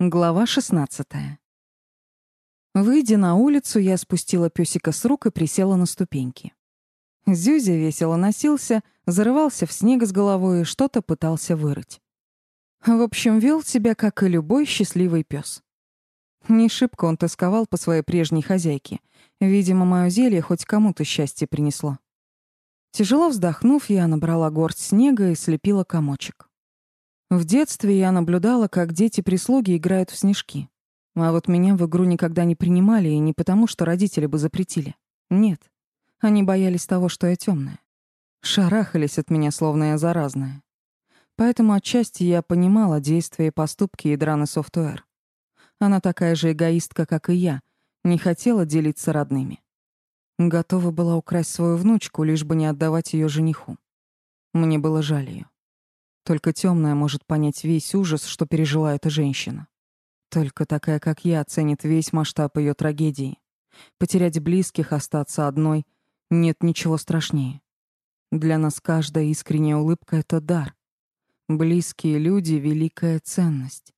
Глава 16. Выйдя на улицу, я спустила пёсика с рук и присела на ступеньки. Зюзя весело носился, зарывался в снег с головой и что-то пытался вырыть. В общем, вел себя, как и любой счастливый пес. Не шибко он тосковал по своей прежней хозяйке. Видимо, мое зелье хоть кому-то счастье принесло. Тяжело вздохнув, я набрала горсть снега и слепила комочек. В детстве я наблюдала, как дети-прислуги играют в снежки. А вот меня в игру никогда не принимали, и не потому, что родители бы запретили. Нет. Они боялись того, что я темная. Шарахались от меня, словно я заразная. Поэтому отчасти я понимала действия и поступки Ядраны Софтуэр. Она такая же эгоистка, как и я, не хотела делиться родными. Готова была украсть свою внучку, лишь бы не отдавать ее жениху. Мне было жаль ее. Только темная может понять весь ужас, что пережила эта женщина. Только такая, как я, оценит весь масштаб ее трагедии. Потерять близких, остаться одной — нет ничего страшнее. Для нас каждая искренняя улыбка — это дар. Близкие люди — великая ценность.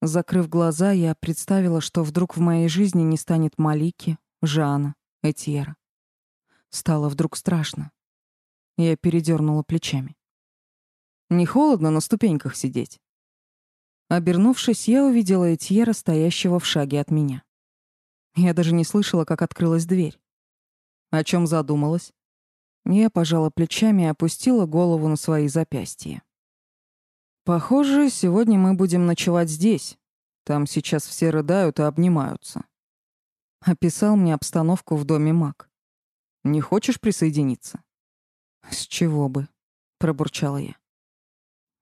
Закрыв глаза, я представила, что вдруг в моей жизни не станет Малики, Жана, Этьера. Стало вдруг страшно. Я передернула плечами. Не холодно на ступеньках сидеть. Обернувшись, я увидела Этьера, стоящего в шаге от меня. Я даже не слышала, как открылась дверь. О чем задумалась? Я пожала плечами и опустила голову на свои запястья. Похоже, сегодня мы будем ночевать здесь. Там сейчас все рыдают и обнимаются. Описал мне обстановку в доме Мак. Не хочешь присоединиться? С чего бы? пробурчала я.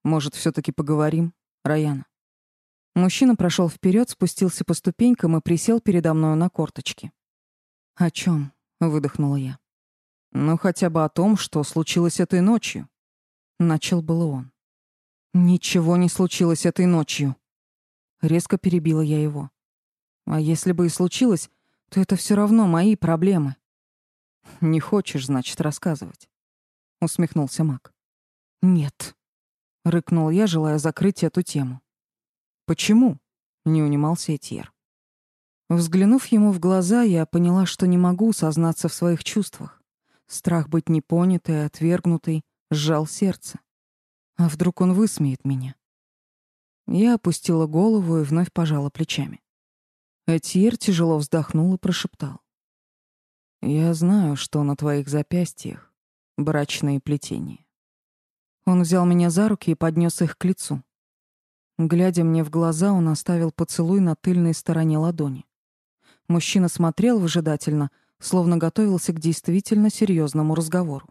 Может, все таки поговорим, Раяна? Мужчина прошел вперед, спустился по ступенькам и присел передо мной на корточки. «О чем? выдохнула я. «Ну, хотя бы о том, что случилось этой ночью». Начал было он. «Ничего не случилось этой ночью». Резко перебила я его. «А если бы и случилось, то это все равно мои проблемы». «Не хочешь, значит, рассказывать?» Усмехнулся Мак. «Нет», рыкнул я, желая закрыть эту тему. Почему? не унимался Этьер. Взглянув ему в глаза, я поняла, что не могу сознаться в своих чувствах. Страх быть непонятой, отвергнутой сжал сердце. А вдруг он высмеет меня? Я опустила голову и вновь пожала плечами. Этьер тяжело вздохнул и прошептал: "Я знаю, что на твоих запястьях брачные плетения. Он взял меня за руки и поднес их к лицу. Глядя мне в глаза, он оставил поцелуй на тыльной стороне ладони. Мужчина смотрел выжидательно, словно готовился к действительно серьезному разговору.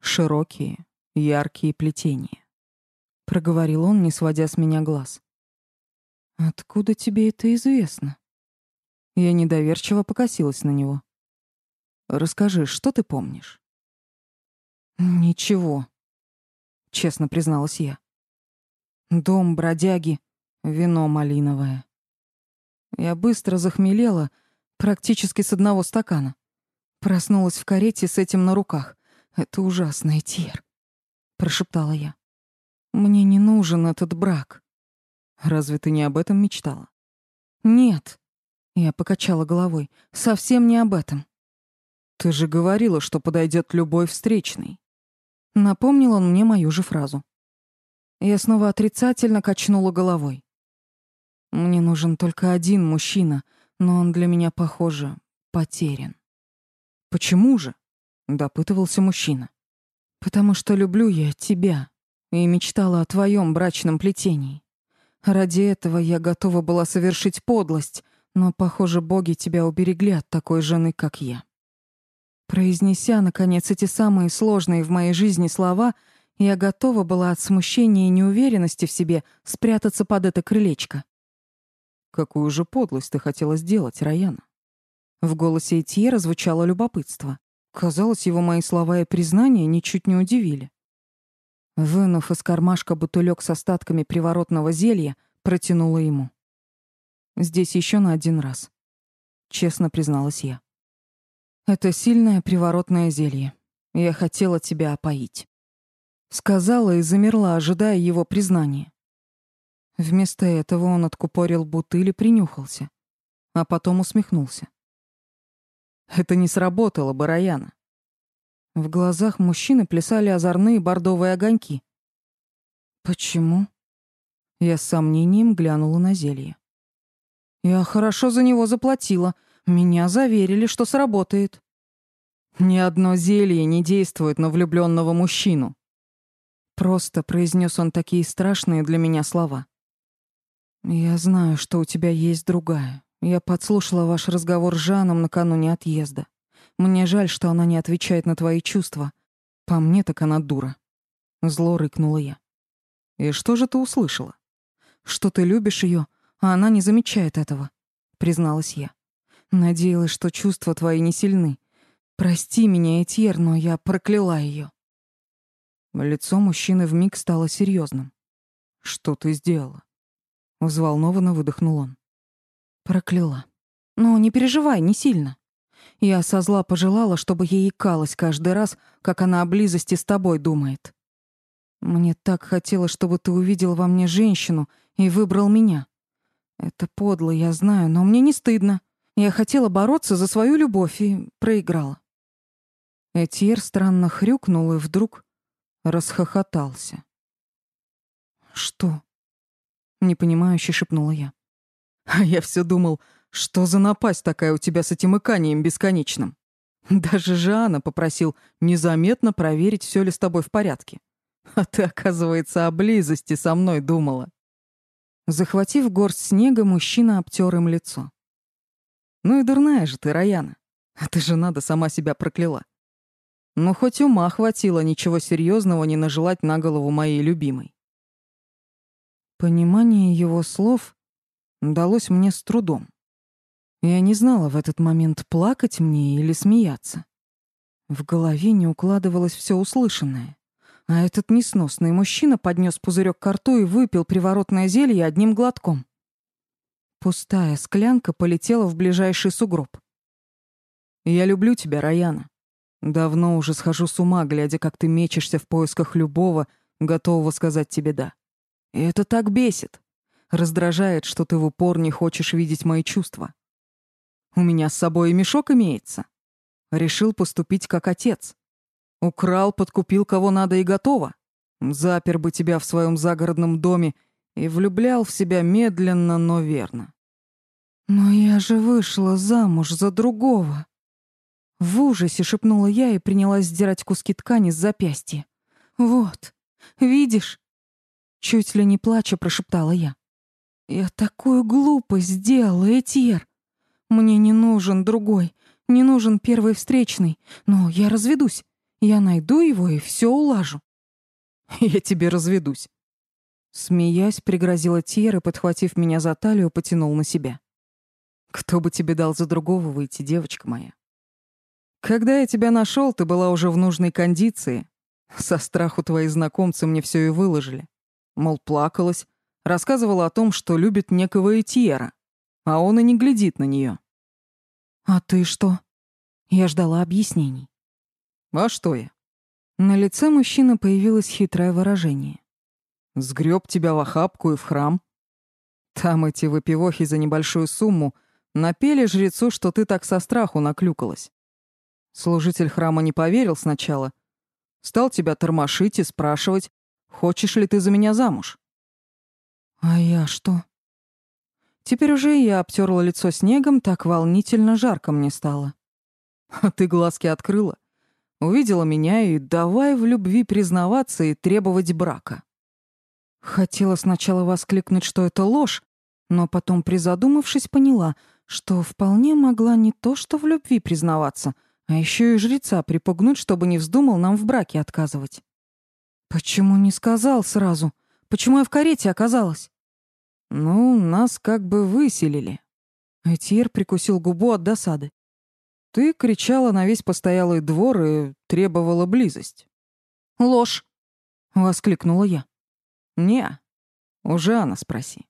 Широкие, яркие плетения. Проговорил он, не сводя с меня глаз. «Откуда тебе это известно?» Я недоверчиво покосилась на него. «Расскажи, что ты помнишь?» «Ничего», честно призналась я. Дом бродяги, вино малиновое. Я быстро захмелела, практически с одного стакана. Проснулась в карете с этим на руках. Это ужасный тир, прошептала я. Мне не нужен этот брак. Разве ты не об этом мечтала? Нет. Я покачала головой. Совсем не об этом. Ты же говорила, что подойдет любой встречный. Напомнил он мне мою же фразу. Я снова отрицательно качнула головой. Мне нужен только один мужчина, но он для меня, похоже, потерян. Почему же? допытывался мужчина. Потому что люблю я тебя и мечтала о твоем брачном плетении. Ради этого я готова была совершить подлость, но, похоже, боги тебя уберегли от такой жены, как я. Произнеся, наконец, эти самые сложные в моей жизни слова, я готова была от смущения и неуверенности в себе спрятаться под это крылечко. «Какую же подлость ты хотела сделать, Раяна?» В голосе Этьера звучало любопытство. Казалось, его мои слова и признания ничуть не удивили. Вынув из кармашка бутылек с остатками приворотного зелья, протянула ему. «Здесь еще на один раз», — честно призналась я. Это сильное приворотное зелье. Я хотела тебя опоить. Сказала и замерла, ожидая его признания. Вместо этого он откупорил бутыль и принюхался, а потом усмехнулся. Это не сработало, Бараяна. В глазах мужчины плясали озорные бордовые огоньки. Почему? Я с сомнением глянула на зелье. Я хорошо за него заплатила. Меня заверили, что сработает. Ни одно зелье не действует на влюбленного мужчину. Просто произнес он такие страшные для меня слова. Я знаю, что у тебя есть другая. Я подслушала ваш разговор с Жаном накануне отъезда. Мне жаль, что она не отвечает на твои чувства. По мне так она дура. Зло рыкнула я. И что же ты услышала? Что ты любишь ее, а она не замечает этого, призналась я. Надеялась, что чувства твои не сильны. Прости меня, Этьер, но я прокляла ее. Лицо мужчины вмиг стало серьезным. Что ты сделала? Взволнованно выдохнул он. Прокляла. Но не переживай, не сильно. Я со зла пожелала, чтобы ей икалось каждый раз, как она о близости с тобой думает. Мне так хотелось, чтобы ты увидел во мне женщину и выбрал меня. Это подло, я знаю, но мне не стыдно. Я хотела бороться за свою любовь и проиграла. Этьер странно хрюкнул и вдруг расхохотался. «Что?» — непонимающе шепнула я. «А я все думал, что за напасть такая у тебя с этим иканием бесконечным? Даже Жанна попросил незаметно проверить, все ли с тобой в порядке. А ты, оказывается, о близости со мной думала». Захватив горсть снега, мужчина обтер им лицо. «Ну и дурная же ты, Раяна. А ты же надо сама себя прокляла. Но хоть ума хватило ничего серьезного не нажелать на голову моей любимой. Понимание его слов далось мне с трудом. Я не знала в этот момент, плакать мне или смеяться. В голове не укладывалось все услышанное. А этот несносный мужчина поднес пузырек к рту и выпил приворотное зелье одним глотком. Пустая склянка полетела в ближайший сугроб. «Я люблю тебя, Раяна. Давно уже схожу с ума, глядя, как ты мечешься в поисках любого, готового сказать тебе «да». И это так бесит. Раздражает, что ты в упор не хочешь видеть мои чувства. У меня с собой мешок имеется. Решил поступить как отец. Украл, подкупил кого надо и готово. Запер бы тебя в своем загородном доме и влюблял в себя медленно, но верно. Но я же вышла замуж за другого. В ужасе шепнула я и принялась сдирать куски ткани с запястья. «Вот, видишь?» Чуть ли не плача прошептала я. «Я такую глупость сделала, Этьер. Мне не нужен другой, не нужен первый встречный, но я разведусь. Я найду его и все улажу». «Я тебе разведусь». Смеясь, пригрозила Тьер и, подхватив меня за талию, потянул на себя. «Кто бы тебе дал за другого выйти, девочка моя?» Когда я тебя нашел, ты была уже в нужной кондиции. Со страху твои знакомцы мне все и выложили. Мол, плакалась, рассказывала о том, что любит некого Этьера, а он и не глядит на нее. «А ты что?» Я ждала объяснений. «А что я?» На лице мужчины появилось хитрое выражение. «Сгреб тебя в охапку и в храм. Там эти выпивохи за небольшую сумму напели жрецу, что ты так со страху наклюкалась. Служитель храма не поверил сначала. Стал тебя тормошить и спрашивать, хочешь ли ты за меня замуж. А я что? Теперь уже я обтерла лицо снегом, так волнительно жарко мне стало. А ты глазки открыла, увидела меня и давай в любви признаваться и требовать брака. Хотела сначала воскликнуть, что это ложь, но потом, призадумавшись, поняла, что вполне могла не то что в любви признаваться — а еще и жреца припугнуть, чтобы не вздумал нам в браке отказывать. Почему не сказал сразу? Почему я в карете оказалась? Ну, нас как бы выселили. Этьер прикусил губу от досады. Ты кричала на весь постоялый двор и требовала близость. Ложь, воскликнула я. Не, уже она спроси.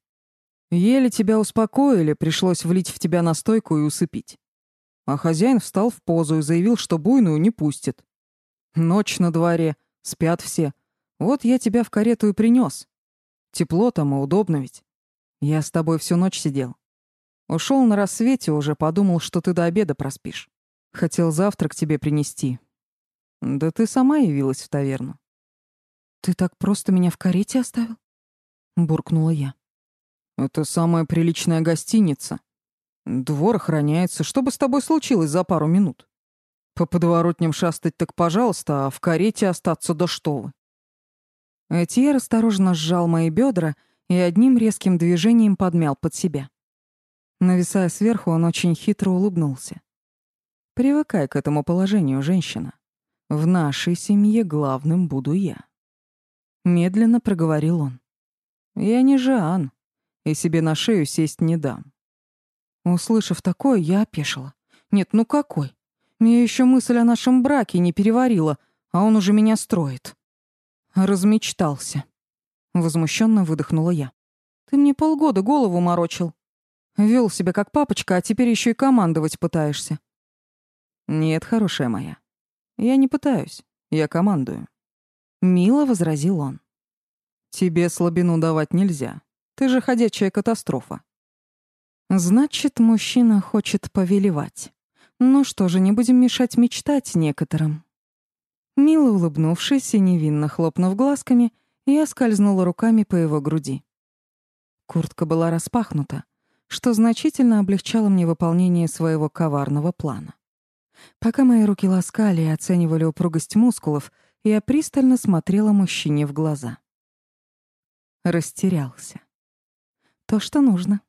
Еле тебя успокоили, пришлось влить в тебя настойку и усыпить. А хозяин встал в позу и заявил, что буйную не пустит. Ночь на дворе, спят все. Вот я тебя в карету и принес. Тепло там и удобно ведь. Я с тобой всю ночь сидел. Ушел на рассвете, уже подумал, что ты до обеда проспишь. Хотел завтрак тебе принести. Да ты сама явилась в таверну. Ты так просто меня в карете оставил? Буркнула я. Это самая приличная гостиница. Двор охраняется. Что бы с тобой случилось за пару минут? По подворотням шастать так пожалуйста, а в карете остаться да что вы. Этьер осторожно сжал мои бедра и одним резким движением подмял под себя. Нависая сверху, он очень хитро улыбнулся. «Привыкай к этому положению, женщина. В нашей семье главным буду я». Медленно проговорил он. «Я не Жан, и себе на шею сесть не дам». Услышав такое, я опешила. «Нет, ну какой? Я еще мысль о нашем браке не переварила, а он уже меня строит». Размечтался. Возмущенно выдохнула я. «Ты мне полгода голову морочил. Вел себя как папочка, а теперь еще и командовать пытаешься». «Нет, хорошая моя. Я не пытаюсь. Я командую». Мило возразил он. «Тебе слабину давать нельзя. Ты же ходячая катастрофа». «Значит, мужчина хочет повелевать. Ну что же, не будем мешать мечтать некоторым». Мило улыбнувшись и невинно хлопнув глазками, я скользнула руками по его груди. Куртка была распахнута, что значительно облегчало мне выполнение своего коварного плана. Пока мои руки ласкали и оценивали упругость мускулов, я пристально смотрела мужчине в глаза. Растерялся. То, что нужно.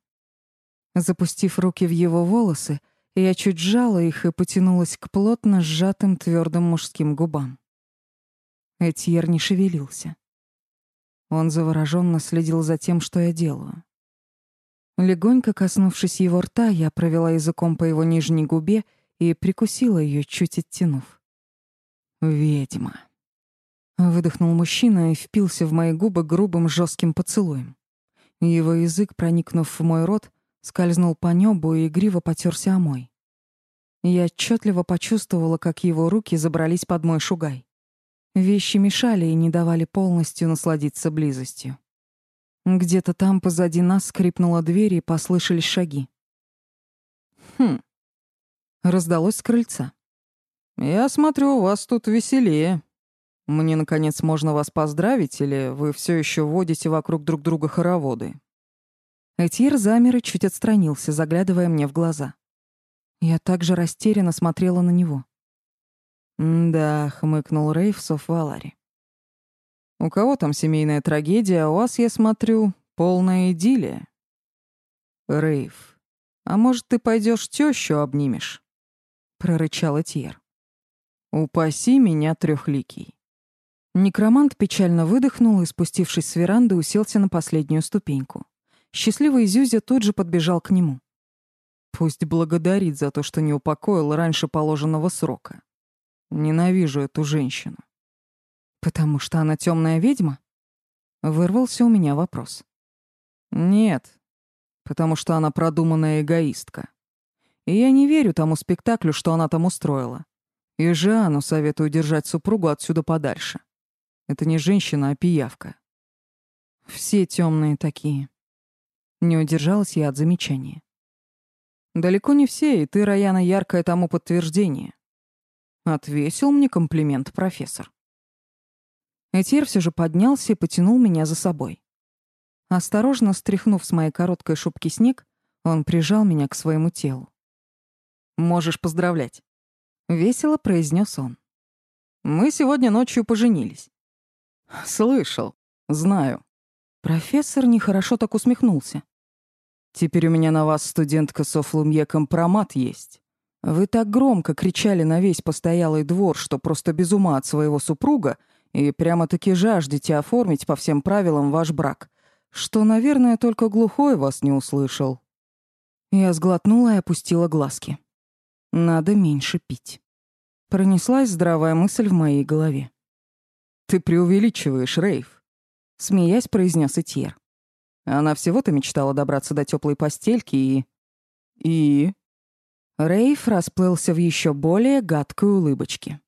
Запустив руки в его волосы, я чуть сжала их и потянулась к плотно сжатым твердым мужским губам. Этьер не шевелился. Он завороженно следил за тем, что я делаю. Легонько коснувшись его рта, я провела языком по его нижней губе и прикусила ее, чуть оттянув. «Ведьма», — выдохнул мужчина и впился в мои губы грубым жестким поцелуем. Его язык, проникнув в мой рот, скользнул по небу и игриво потерся о мой. Я отчетливо почувствовала, как его руки забрались под мой шугай. Вещи мешали и не давали полностью насладиться близостью. Где-то там позади нас скрипнула дверь и послышались шаги. Хм. Раздалось с крыльца. Я смотрю, у вас тут веселее. Мне наконец можно вас поздравить или вы все еще водите вокруг друг друга хороводы? Этьер замер и чуть отстранился, заглядывая мне в глаза. Я также растерянно смотрела на него. «Да», — хмыкнул Рейв Софвалари. «У кого там семейная трагедия, а у вас, я смотрю, полная идиллия?» «Рейв, а может, ты пойдешь тещу обнимешь?» — прорычал Этьер. «Упаси меня, трехликий». Некромант печально выдохнул и, спустившись с веранды, уселся на последнюю ступеньку. Счастливый Зюзя тут же подбежал к нему. Пусть благодарит за то, что не упокоил раньше положенного срока. Ненавижу эту женщину. Потому что она темная ведьма? Вырвался у меня вопрос. Нет, потому что она продуманная эгоистка. И я не верю тому спектаклю, что она там устроила. И Жанну советую держать супругу отсюда подальше. Это не женщина, а пиявка. Все темные такие. Не удержалась я от замечания. Далеко не все, и ты, Раяна, яркое тому подтверждение. Отвесил мне комплимент профессор. Этьер все же поднялся и потянул меня за собой. Осторожно стряхнув с моей короткой шубки снег, он прижал меня к своему телу. «Можешь поздравлять», — весело произнес он. «Мы сегодня ночью поженились». «Слышал. Знаю». Профессор нехорошо так усмехнулся. «Теперь у меня на вас, студентка Софлумье, компромат есть. Вы так громко кричали на весь постоялый двор, что просто без ума от своего супруга и прямо-таки жаждете оформить по всем правилам ваш брак, что, наверное, только глухой вас не услышал. Я сглотнула и опустила глазки. Надо меньше пить. Пронеслась здравая мысль в моей голове. «Ты преувеличиваешь, Рейв», — смеясь произнес Этьер. Она всего-то мечтала добраться до теплой постельки и... И... Рейф расплылся в еще более гадкой улыбочке.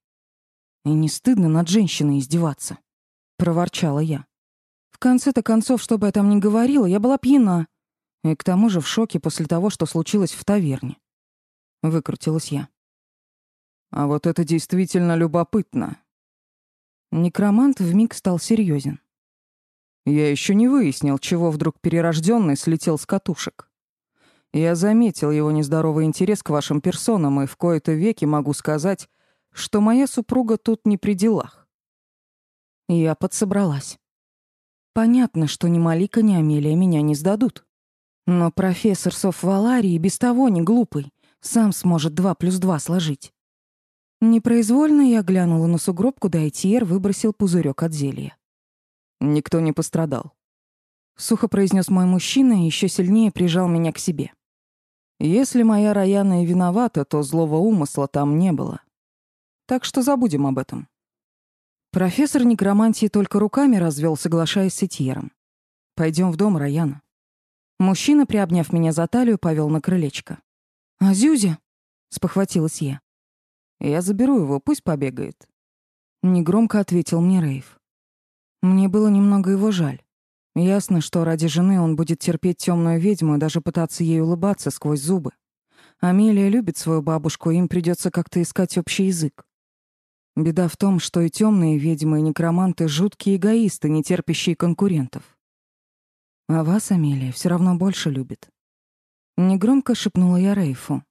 «И не стыдно над женщиной издеваться?» — проворчала я. В конце-то концов, что бы я там ни говорила, я была пьяна. И к тому же в шоке после того, что случилось в таверне. Выкрутилась я. А вот это действительно любопытно. Некромант вмиг стал серьезен. Я еще не выяснил, чего вдруг перерожденный слетел с катушек. Я заметил его нездоровый интерес к вашим персонам, и в кои-то веки могу сказать, что моя супруга тут не при делах. Я подсобралась. Понятно, что ни Малика, ни Амелия меня не сдадут. Но профессор Соф Валарий без того не глупый, сам сможет два плюс два сложить. Непроизвольно я глянула на сугроб, куда Этьер выбросил пузырек от зелья. Никто не пострадал. Сухо произнес мой мужчина и еще сильнее прижал меня к себе. Если моя Раяна и виновата, то злого умысла там не было. Так что забудем об этом. Профессор некромантии только руками развел, соглашаясь с Этьером. Пойдем в дом, Раяна. Мужчина, приобняв меня за талию, повел на крылечко. «А Зюзя?» — спохватилась я. «Я заберу его, пусть побегает». Негромко ответил мне Рейв. Мне было немного его жаль. Ясно, что ради жены он будет терпеть темную ведьму и даже пытаться ей улыбаться сквозь зубы. Амелия любит свою бабушку, им придется как-то искать общий язык. Беда в том, что и темные ведьмы, и некроманты — жуткие эгоисты, не терпящие конкурентов. А вас, Амелия, все равно больше любит. Негромко шепнула я Рейфу.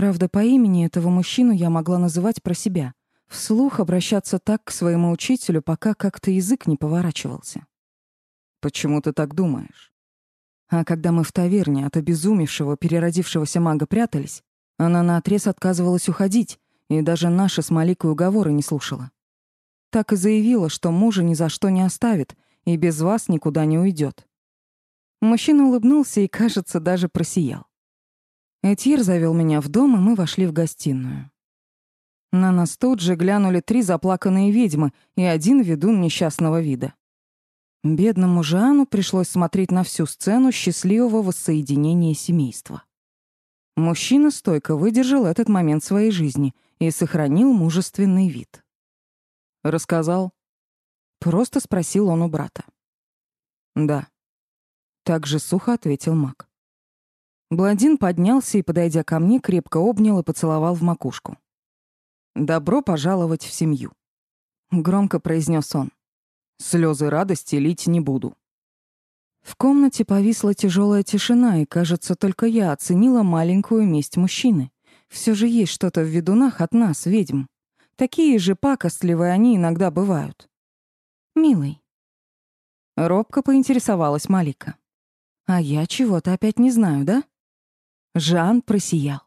Правда, по имени этого мужчину я могла называть про себя. Вслух обращаться так к своему учителю, пока как-то язык не поворачивался. «Почему ты так думаешь?» А когда мы в таверне от обезумевшего, переродившегося мага прятались, она наотрез отказывалась уходить и даже наши с Маликой уговоры не слушала. Так и заявила, что мужа ни за что не оставит и без вас никуда не уйдет. Мужчина улыбнулся и, кажется, даже просиял. Этьер завел меня в дом, и мы вошли в гостиную. На нас тут же глянули три заплаканные ведьмы и один ведун несчастного вида. Бедному Жану пришлось смотреть на всю сцену счастливого воссоединения семейства. Мужчина стойко выдержал этот момент своей жизни и сохранил мужественный вид. «Рассказал?» Просто спросил он у брата. «Да», так же сухо ответил маг. Блондин поднялся и, подойдя ко мне, крепко обнял и поцеловал в макушку. «Добро пожаловать в семью», — громко произнес он. Слезы радости лить не буду». В комнате повисла тяжелая тишина, и, кажется, только я оценила маленькую месть мужчины. Все же есть что-то в ведунах от нас, ведьм. Такие же пакостливые они иногда бывают. «Милый». Робко поинтересовалась Малика. А я чего-то опять не знаю, да? Жан просиял.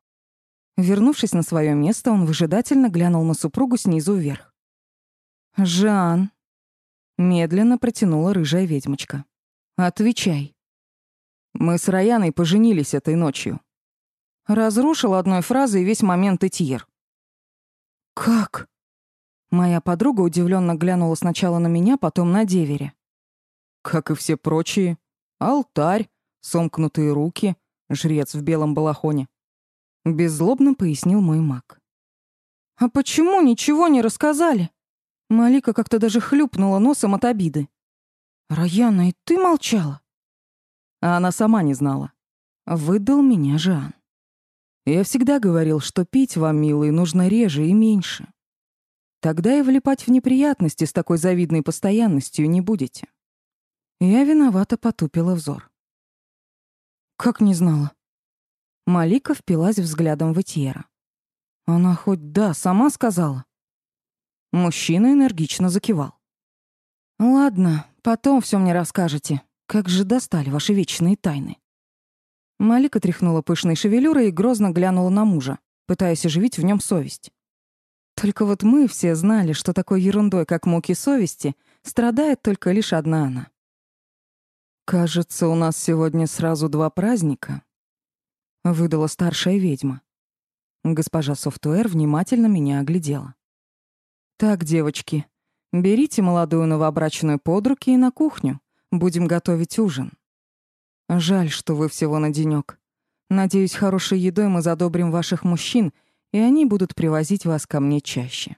Вернувшись на свое место, он выжидательно глянул на супругу снизу вверх. «Жан», — медленно протянула рыжая ведьмочка. «Отвечай». «Мы с Раяной поженились этой ночью». Разрушил одной фразой весь момент Этьер. «Как?» Моя подруга удивленно глянула сначала на меня, потом на деверя. «Как и все прочие. Алтарь, сомкнутые руки, жрец в белом балахоне. Беззлобно пояснил мой маг. «А почему ничего не рассказали?» Малика как-то даже хлюпнула носом от обиды. «Раяна, и ты молчала?» А она сама не знала. Выдал меня Жан. Я всегда говорил, что пить вам, милый, нужно реже и меньше. Тогда и влипать в неприятности с такой завидной постоянностью не будете. Я виновато потупила взор. Как не знала? Малика впилась взглядом в Этьера. Она хоть да, сама сказала. Мужчина энергично закивал. Ладно, потом все мне расскажете. Как же достали ваши вечные тайны. Малика тряхнула пышной шевелюрой и грозно глянула на мужа, пытаясь оживить в нем совесть. Только вот мы все знали, что такой ерундой, как муки совести, страдает только лишь одна она. «Кажется, у нас сегодня сразу два праздника», — выдала старшая ведьма. Госпожа Софтуэр внимательно меня оглядела. «Так, девочки, берите молодую новобрачную под руки и на кухню. Будем готовить ужин. Жаль, что вы всего на денёк. Надеюсь, хорошей едой мы задобрим ваших мужчин, и они будут привозить вас ко мне чаще».